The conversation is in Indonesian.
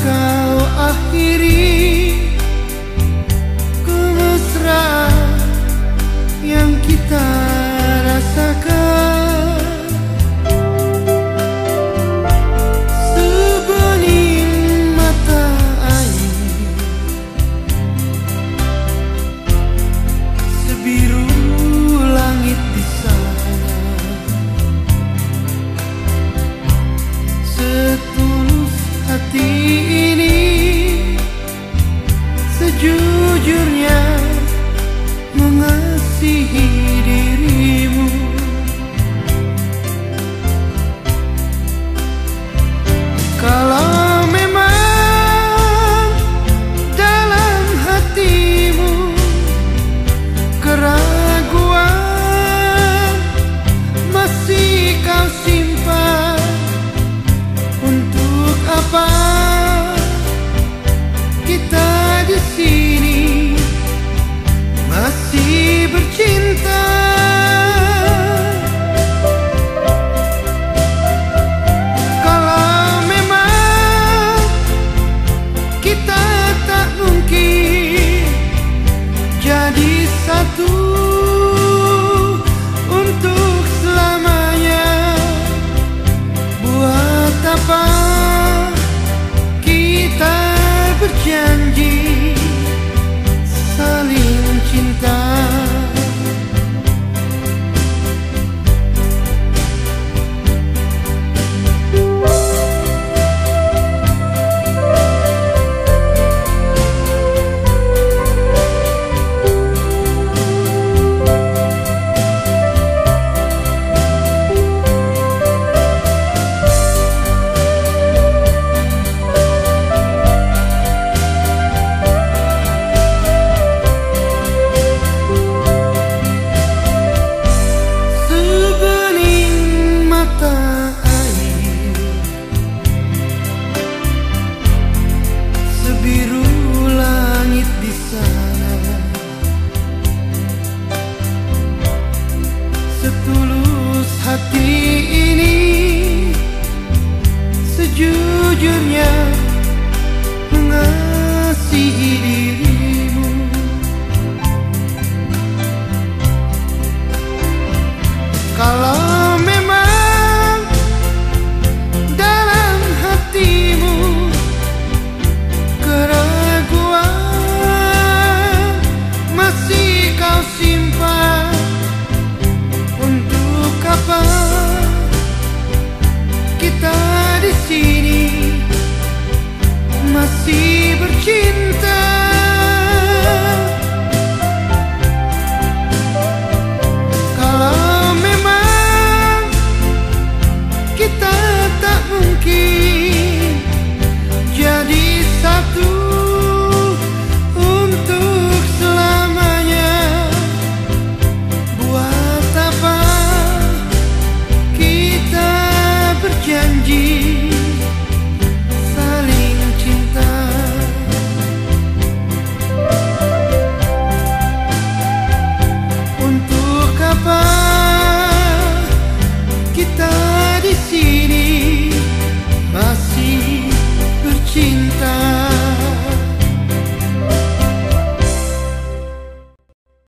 kau akhiri. sejujurnya sejujurnya mengasihi diri. aqui.